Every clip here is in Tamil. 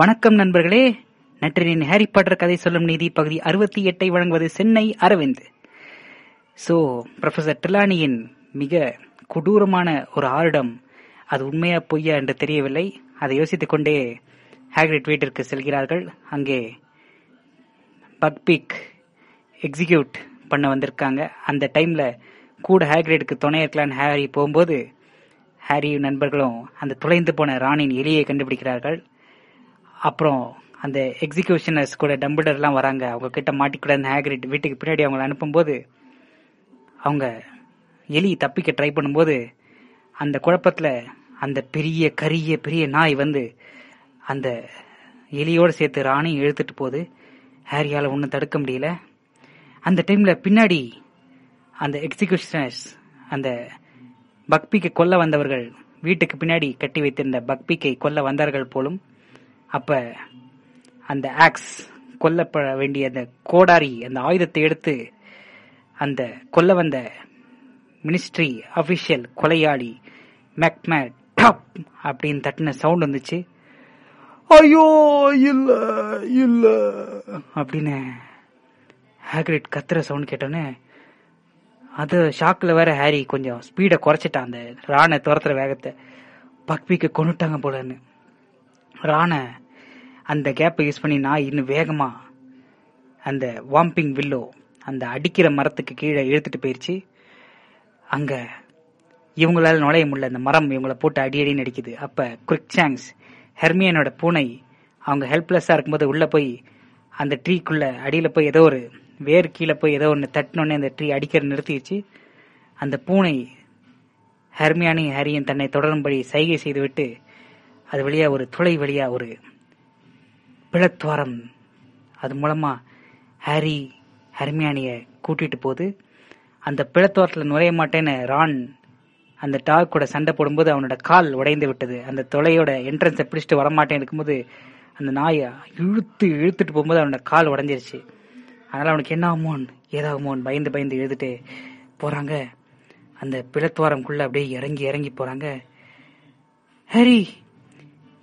வணக்கம் நண்பர்களே. நற்றினின் ஹாரி பாட்டர் கதை சொல்லும் நீதி பகுதி அறுபத்தி எட்டை வழங்குவது சென்னை அரவிந்த். ஸோ ப்ரொஃபசர் டிலானியின் மிக கொடூரமான ஒரு ஆருடம் அது உண்மையா பொய்யா என்று தெரியவில்லை. அதை யோசித்துக் கொண்டே ஹேக்ரிட் வீட்டிற்கு செல்கிறார்கள். அங்கே பக்பிக் எக்ஸிக்யூட் பண்ண வந்திருக்காங்க. அந்த டைம்ல கூட ஹேக்ரிடுக்கு துணை இருக்கலான்னு ஹாரி போகும்போது ஹாரி நண்பர்களும் அந்த துளைந்து போன ராணியின் எலியை கண்டுபிடிக்கிறார்கள். அப்புறம் அந்த எக்ஸிகியூஷனர்ஸ் கூட டம்பிடர்லாம் வராங்க. அவங்க கிட்ட மாட்டிக்கூட அந்த ஹேக்ரிட் வீட்டுக்கு பின்னாடி அவங்களை அனுப்பும்போது அவங்க எலி தப்பிக்க ட்ரை பண்ணும்போது அந்த குழப்பத்தில் அந்த பெரிய கரிய பெரிய நாய் வந்து அந்த எலியோடு சேர்த்து ராணியும் இழுத்துட்டு போகுது ஹேரியால் ஒன்றும் தடுக்க முடியல. அந்த டைமில் பின்னாடி அந்த எக்ஸிகியூஷனர்ஸ் அந்த பக்பிக்கை கொல்ல வந்தவர்கள் வீட்டுக்கு பின்னாடி கட்டி வைத்திருந்த பக்பிக்கை கொல்ல வந்தார்கள் போலும் அப்ப அந்த ஆக்ஸ் கொல்லப்பட வேண்டிய அந்த கோடாரி அந்த ஆயுதத்தை எடுத்து அந்த கொல்ல வந்த மினிஸ்ட்ரி அபிஷியல் கொலையாளி மேக்மே டாப் அப்படின்னு தட்டின சவுண்ட் வந்துச்சு. ஐயோ இல்ல இல்ல அப்படின்னு ஹேக்ரிட் கத்துற சவுண்ட் கேட்டோன்னே அது ஷாக்ல வேற ஹாரி கொஞ்சம் ஸ்பீடை குறைச்சிட்டான் அந்த ராணை துரத்துற வேகத்தை. பக்பிக்கு கொண்டுட்டாங்க போலன்னு. ராணை அந்த கேப்பை யூஸ் பண்ணி நான் இன்னும் வேகமாக அந்த வாம்பிங் வில்லோ அந்த அடிக்கிற மரத்துக்கு கீழே இழுத்துட்டு போயிடுச்சு அங்கே இவங்களால் நுழைய முடியல. அந்த மரம் இவங்களை போட்டு அடி அடின்னு அடிக்குது. அப்போ குவிக் சாங்ஸ் ஹெர்மியனோட பூனை அவங்க ஹெல்ப்லெஸ்ஸாக இருக்கும்போது உள்ளே போய் அந்த ட்ரீக்குள்ளே அடியில் போய் ஏதோ ஒரு வேர் கீழே போய் ஏதோ ஒன்று தட்டினோடனே அந்த ட்ரீ அடிக்கிற நிறுத்திடுச்சு. அந்த பூனை ஹெர்மியானையும் ஹரியும் தன்னை தொடரும்படி சைகை செய்துவிட்டு அது வழியாக ஒரு துளை வழியாக ஒரு பிளத்வாரம். அது மூலமா ஹாரி ஹெர்மியானிய கூட்டிட்டு போகுது அந்த பிளத்வாரத்தில் நுழைய மாட்டேன்னு ரான் அந்த டாக் கூட சண்டை போடும்போது அவனோட கால் உடைந்து விட்டது. அந்த தொலையோட என்ட்ரன்ஸை பிடிச்சிட்டு வரமாட்டேன் இருக்கும்போது அந்த நாயை இழுத்து இழுத்துட்டு போகும்போது அவனோட கால் உடஞ்சிருச்சு. அதனால் அவனுக்கு என்ன ஆகுமோன்னு ஏதாகுமோன்னு பயந்து பயந்து எழுதிட்டு போகிறாங்க அந்த பிளத்வாரம்குள்ளே அப்படியே இறங்கி இறங்கி போகிறாங்க ஹரி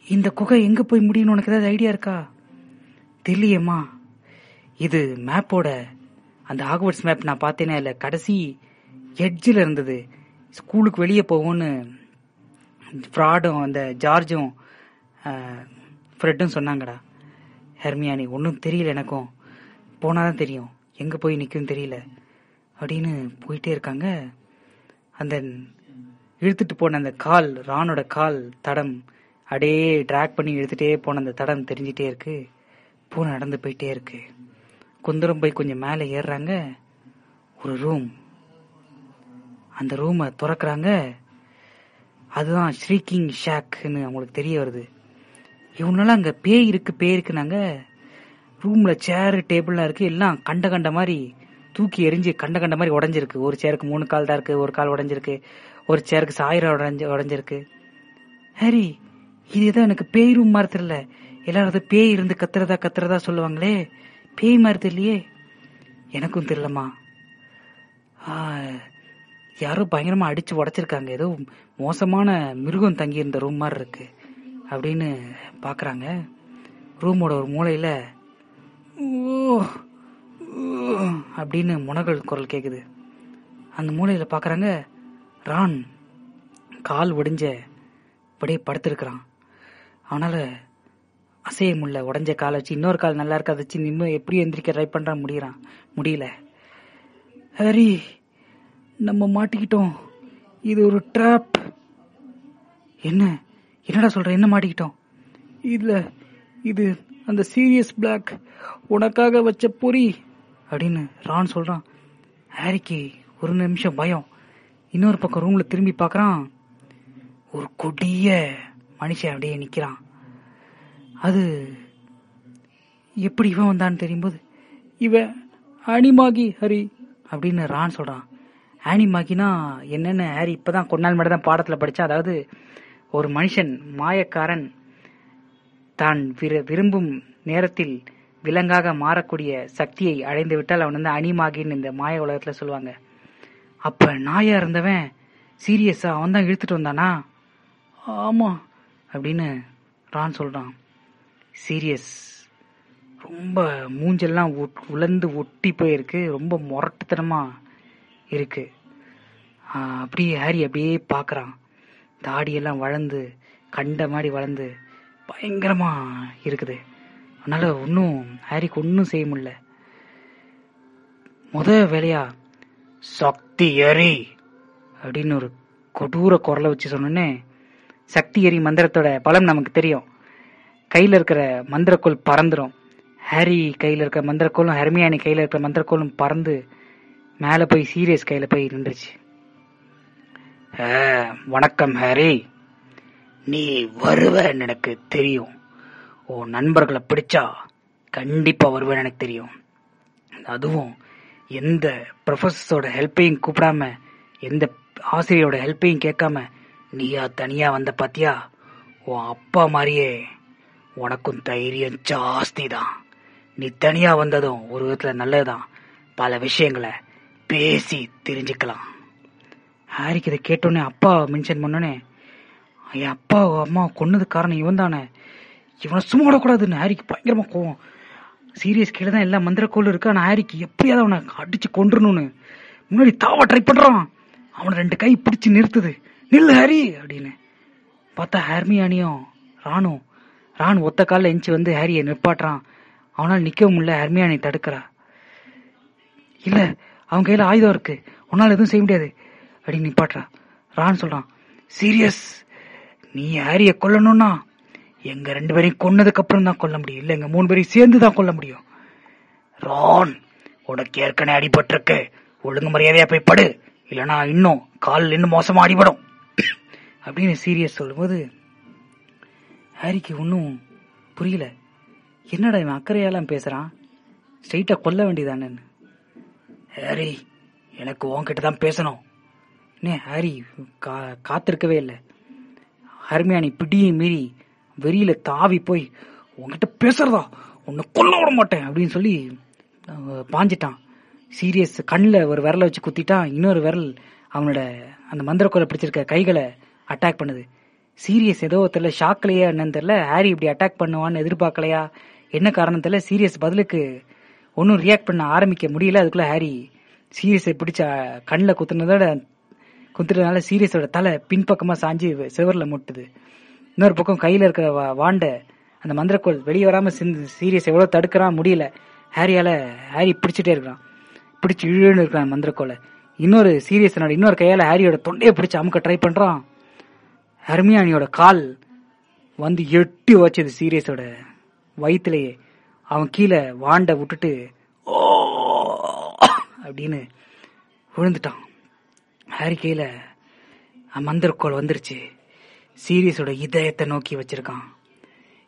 இந்த குகை எங்கே போய் முடியும்னு உனக்கு ஏதாவது ஐடியா இருக்கா? தெரியலையேம்மா இது மேப்போட அந்த ஆக்வர்ட்ஸ் மேப் நான் பார்த்தேனே இல்லை கடைசி எட்ஜில் இருந்தது. ஸ்கூலுக்கு வெளியே போகும்னு ஃப்ராடும் அந்த ஜார்ஜும் ஃப்ரெட்டும் சொன்னாங்கடா. ஹெர்மியானி ஒன்றும் தெரியல எனக்கும். போனால் தான் தெரியும். எங்கே போய் நிற்கும் தெரியல. அப்படின்னு போயிட்டே இருக்காங்க. அந்த இழுத்துட்டு போன அந்த கால் ராணோட கால் தடம் அப்படியே ட்ராக் பண்ணி இழுத்துட்டே போன அந்த தடம் தெரிஞ்சிட்டே இருக்குது பூனை நடந்து போயிட்டே இருக்கு? குந்தரம் போய் கொஞ்சம் மேலே ஏறுறாங்க. ஒரு ரூம் அந்த ரூமை திறக்கிறாங்க. அதுதான் ஸ்ரீகிங் ஷாக்னு அவங்களுக்கு தெரிய வருது. இவனால அங்க பேய் இருக்கு பேய் இருக்குனாங்க ரூம்ல சேர் டேபிள்லாம் இருக்கு. எல்லாம் கண்ட கண்ட மாதிரி தூக்கி எரிஞ்சு கண்ட கண்ட மாதிரி உடஞ்சிருக்கு. ஒரு சேருக்கு மூணு கால் தான் இருக்கு. ஒரு கால் உடஞ்சிருக்கு. ஒரு சேருக்கு சாயிரம் உடஞ்சு உடஞ்சிருக்கு. ஹரி இது ஏதோ எனக்கு பேய் ரூம் மாதிரி தெரியல. எல்லாரும் அது பேய் இருந்து கத்துறதா கத்துறதா சொல்லுவாங்களே? பேய் மாதிரி தெரியலையே. எனக்கும் தெரியலமா யாரோ பயங்கரமா அடிச்சு உடைச்சிருக்காங்க. ஏதோ மோசமான மிருகம் தங்கி இருந்த ரூம் மாதிரி இருக்கு அப்படின்னு பாக்குறாங்க. ரூமோட ஒரு மூலையில அப்படின்னு முனகல் குரல் கேக்குது. அந்த மூலையில பாக்குறாங்க ரான் கால் ஒடிஞ்ச அப்படியே படுத்திருக்கிறான். அவனால அசைய முடியல. உடஞ்ச காலை வச்சு இன்னொரு கால் நல்லா இருக்காது வச்சு நிம்ம எப்படி எந்திரிக்க ட்ரை பண்ணுறான் முடியறான். முடியல. ஹரி நம்ம மாட்டிக்கிட்டோம். இது ஒரு ட்ராப் என்ன? என்னடா சொல்ற? என்ன மாட்டிக்கிட்டோம்? இதில் இது அந்த சீரியஸ் பிளாக் உனக்காக வச்ச பொறி அப்படின்னு ரான் சொல்றான். ஹாரிக்கு ஒரு நிமிஷம் பயம். இன்னொரு பக்கம் ரூம்ல திரும்பி பாக்குறான் ஒரு கொடிய மனுஷன் அப்படியே நிக்கிறான். அது எப்படி இவன் வந்தான்னு தெரியும்போது இவன் அனிமாகி ஹரி அப்படின்னு ரான் சொல்கிறான் ஆனிமாகினா என்னன்னு ஹாரி? இப்பதான் கொஞ்ச நாள் மட்டும் தான் பாடத்தில் படிச்சா அதாவது ஒரு மனுஷன் மாயக்காரன் தான் விரும்பும் நேரத்தில் விலங்காக மாறக்கூடிய சக்தியை அடைந்து விட்டால் அவன் வந்து அனிமாகின்னு இந்த மாய உலகத்தில் சொல்லுவாங்க. அப்போ நாயாக இருந்தவன் சீரியஸாக அவன் தான் இழுத்துட்டு வந்தானா? ஆமாம் அப்படின்னு ரான் சொல்கிறான் சீரியஸ். ரொம்ப மூஞ்செல்லாம் உட்- உலர்ந்து ஒட்டி போயிருக்கு. ரொம்ப முரட்டுத்தனமா இருக்கு. அப்படியே ஹாரி அப்படியே பார்க்கறான் தாடியெல்லாம் வளர்ந்து கண்ட மாதிரி வளர்ந்து பயங்கரமா இருக்குது. அதனால ஒன்றும் ஹாரிக்கு ஒன்றும் செய்ய முடியல. முத வேலையா சக்தி எரி அப்படின்னு ஒரு கொடூர குரலை வச்சு சொன்னோன்னே சக்தி எரி மந்திரத்தோட பலம் நமக்கு தெரியும். கையில் இருக்கிற மந்திரக்கோள் பறந்துடும் ஹாரி கையில் இருக்கிற மந்திரக்கோளும் ஹெர்மியானி கையில் இருக்கிற மந்திரக்கோளும் பறந்து மேலே போய் சீரியஸ் கையில் போய் நின்றுச்சு. வணக்கம் ஹாரி. நீ வருவன்னு எனக்கு தெரியும். உன் நண்பர்களை பிடிச்சா கண்டிப்பாக வருவேன்னு எனக்கு தெரியும். அதுவும் எந்த ப்ரொஃபஸர்ஸோட ஹெல்ப்பையும் கூப்பிடாம எந்த ஆசிரியரோட ஹெல்ப்பையும் கேட்காம நீயா தனியாக வந்த பாத்தியா? உன் அப்பா மாதிரியே உனக்கும் தைரியம் ஜாஸ்தி தான் நீ தனியா வந்ததும் ஒரு விதத்துல நல்லதுதான். பல விஷயங்களை பேசி தெரிஞ்சுக்கலாம். ஹாரிக்கு இதை கேட்டோன்னே அப்பா மென்ஷன் பண்ணோன்னே என் அப்பா அம்மா கொன்னது காரணம் இவன் தானே. இவனை சும்மா விடக்கூடாதுன்னு ஹாரிக்கு பயங்கரமா கோவம். சீரியஸ் கீழே தான் எல்லா மந்திரக்கோளும் இருக்கு. ஆனா ஹாரிக்கு எப்படியாவது அவனை அடிச்சு கொண்டுருணும்னு முன்னாடி தாவ ட்ரை பண்றான். அவனை ரெண்டு கை பிடிச்சு நிறுத்துது. நில்லு ஹாரி அப்படின்னு. பார்த்தா ஹெர்மியானியும் ராணும் ரான் ஒத்த காலில் எஞ்சி வந்து ஹாரியை நிப்பாட்டுறான். அவனால் நிற்கவும் முடியல ஹர்மியானை தடுக்கிறா. இல்லை அவன் கையில் ஆயுதம் இருக்கு. உன்னால் எதுவும் செய்ய முடியாது. அப்படின்னு நிப்பாட்டுறா. ரான் சொல்கிறான் சீரியஸ் நீ ஹாரியை கொல்லணும்னா எங்கள் ரெண்டு பேரையும் கொன்னதுக்கு அப்புறம் தான் கொல்ல முடியும். இல்லை எங்கள் மூணு பேரையும் சேர்ந்து தான் கொல்ல முடியும். ரான் உனக்கு ஏற்கனவே அடிபட்டிருக்கு. ஒழுங்கு மரியாதையா போய் படு. இல்லைனா இன்னும் கால் இன்னும் மோசமாக அடிபடும். அப்படின்னு சீரியஸ் சொல்லும்போது ஹாரிக்கு ஒன்றும் புரியல. என்னடா இவன் அக்கறையெல்லாம் பேசுறான்? ஸ்ட்ரைட்டா கொல்ல வேண்டியதானேன்னு. ஹாரி எனக்கு உன்கிட்ட தான் பேசணும். நே ஹாரி கா காத்திருக்கவே இல்லை. ஹர்மியானி பிடியை மீறி வெறியில தாவி போய் உன்கிட்ட பேசுறதா? உன்னை கொல்ல விட மாட்டேன் அப்படின்னு சொல்லி பாஞ்சிட்டான். சீரியஸ் கண்ணில் ஒரு விரலை வச்சு குத்திட்டான். இன்னொரு விரல் அவனோட அந்த மந்திரக்கோலை பிடிச்சிருக்க கைகளை அட்டாக் பண்ணுது. சீரியஸ் ஏதோ தெரியல ஷாக்லையா என்னன்னு தெரியல ஹாரி இப்படி அட்டாக் பண்ணுவான்னு எதிர்பார்க்கலையா? என்ன காரணம் சீரியஸ் பதிலுக்கு ஒன்றும் ரியாக்ட் பண்ண ஆரம்பிக்க முடியல அதுக்குள்ள ஹாரி சீரியஸை பிடிச்ச கண்ணில் குத்துனதோட குத்துறதுனால சீரியஸோட தலை பின்பக்கமாக சாஞ்சி செவர்ல முட்டுது. இன்னொரு பக்கம் கையில் இருக்கிற வாண்டை வாண்ட அந்த மந்திரக்கோள் வெளியே வராமல் சிந்து சீரியஸ் எவ்வளோ தடுக்கிறான் முடியல. ஹாரியால் ஹாரி பிடிச்சிட்டே இருக்கிறான். பிடிச்சி இழுன்னு இருக்கிறான் மந்திரக்கோளை. இன்னொரு சீரியஸனோட இன்னொரு கையால் ஹாரியோட தொண்டையை பிடிச்சி அமுக்க ட்ரை பண்ணுறான் ஹர்மியானியோட கால் வந்து எட்டி வச்சது சீரியஸோட வயிற்றுலேயே அவன் கீழே வாண்ட விட்டுட்டு ஓ! அப்படின்னு விழுந்துட்டான். ஹாரி கையில மந்திரக்கோள் வந்துருச்சு. சீரியஸோட இதயத்தை நோக்கி வச்சிருக்கான்.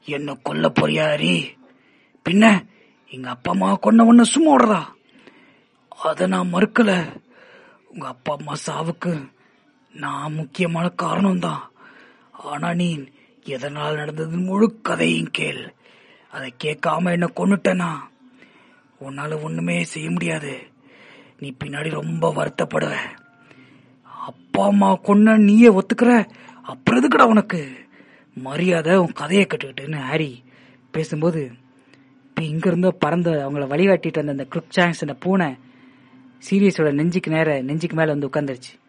என்ன கொல்ல போறியா ஹரி? பின்ன எங்க அப்பா அம்மா கொன்ன உன்ன சும்மா விடுறதா அதை நான் மறுக்கல. உங்க அப்பா அம்மா சாவுக்கு நான் முக்கியமான காரணம் தான் ஆனா நீ எதனால் நடந்தது முழு கதையும் கேள். அதை கேட்காம என்ன கொண்டுட்டனா உன்னால ஒண்ணுமே செய்ய முடியாது. நீ பின்னாடி ரொம்ப வருத்தப்படுவ. அப்பா அம்மா கொன்ன நீயே ஒத்துக்கிற? அப்புறம் எதுக்குடா உனக்கு. மரியாதை உன் கதையை கட்டுக்கிட்டுன்னு ஹாரி பேசும்போது இப்போ இங்கிருந்து பறந்த அவங்கள வழிகாட்டிட்டு வந்த அந்த குரூப் அந்த பூனை சீரியஸோட நெஞ்சுக்கு நேர நெஞ்சுக்கு மேலே வந்து உட்காந்துருச்சு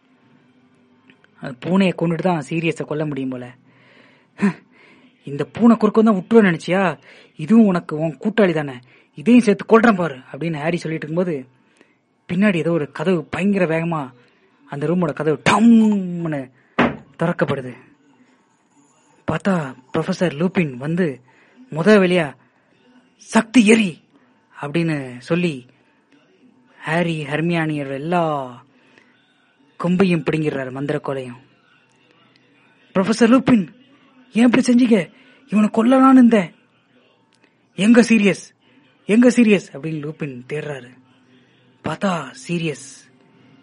அந்த பூனையை கொண்டுட்டு தான் சீரியஸை கொல்ல முடியும் போல. இந்த பூனை குறுக்கம் தான் விட்டுருவேன் நினைச்சியா? இதுவும் உனக்கு உன் கூட்டாளி தானே. இதையும் சேர்த்து கொள்றேன் பாரு அப்படின்னு ஹாரி சொல்லிட்டு இருக்கும்போது பின்னாடி ஏதோ ஒரு கதவு பயங்கர வேகமா அந்த ரூமோட கதவு டம்னு திறக்கப்படுது. பார்த்தா ப்ரொஃபசர் லூபின் வந்து முத வெளியா சக்தி எரி அப்படின்னு சொல்லி ஹாரி ஹர்மியானியோட எல்லா கொம்பையும் பிடுங்கிடுறாரு மந்திரக்கோலையும். ப்ரொஃபசர் லூபின் ஏன் இப்படி செஞ்சீங்க? இவனை கொல்லலான்னு இருந்தேன். எங்க சீரியஸ் எங்க சீரியஸ் அப்படின்னு லூபின் தேடுறாரு. பார்த்தா சீரியஸ்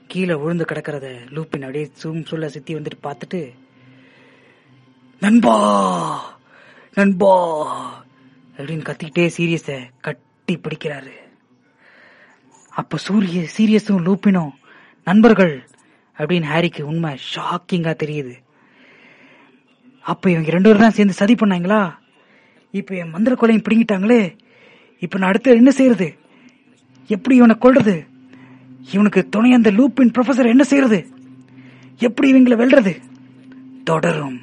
கீழே விழுந்து கிடக்கிறத லூப்பின் அப்படியே சூம் சொல்ல சித்தி வந்துட்டு பார்த்துட்டு நண்பா நண்பா அப்படின்னு கத்திக்கிட்டே சீரியஸ கட்டி பிடிக்கிறாரு. அப்ப சூரிய சீரியஸும் லூப்பினும் நண்பர்கள் அப்படின்னு ஹாரிக்கு உண்மை ஷாக்கிங்கா தெரியுது. அப்ப இவங்க ரெண்டு பேரும் தான் சேர்ந்து சதி பண்ணாங்களா? இப்ப என் மந்திர கொலையும் பிடிங்கிட்டாங்களே? இப்ப நான் அடுத்து என்ன செய்யறது எப்படி இவனை கொள்றது இவனுக்கு துணை அந்த லூப்பின் ப்ரொஃபசர் என்ன செய்யறது எப்படி இவங்களை வெல்றது? தொடரும்.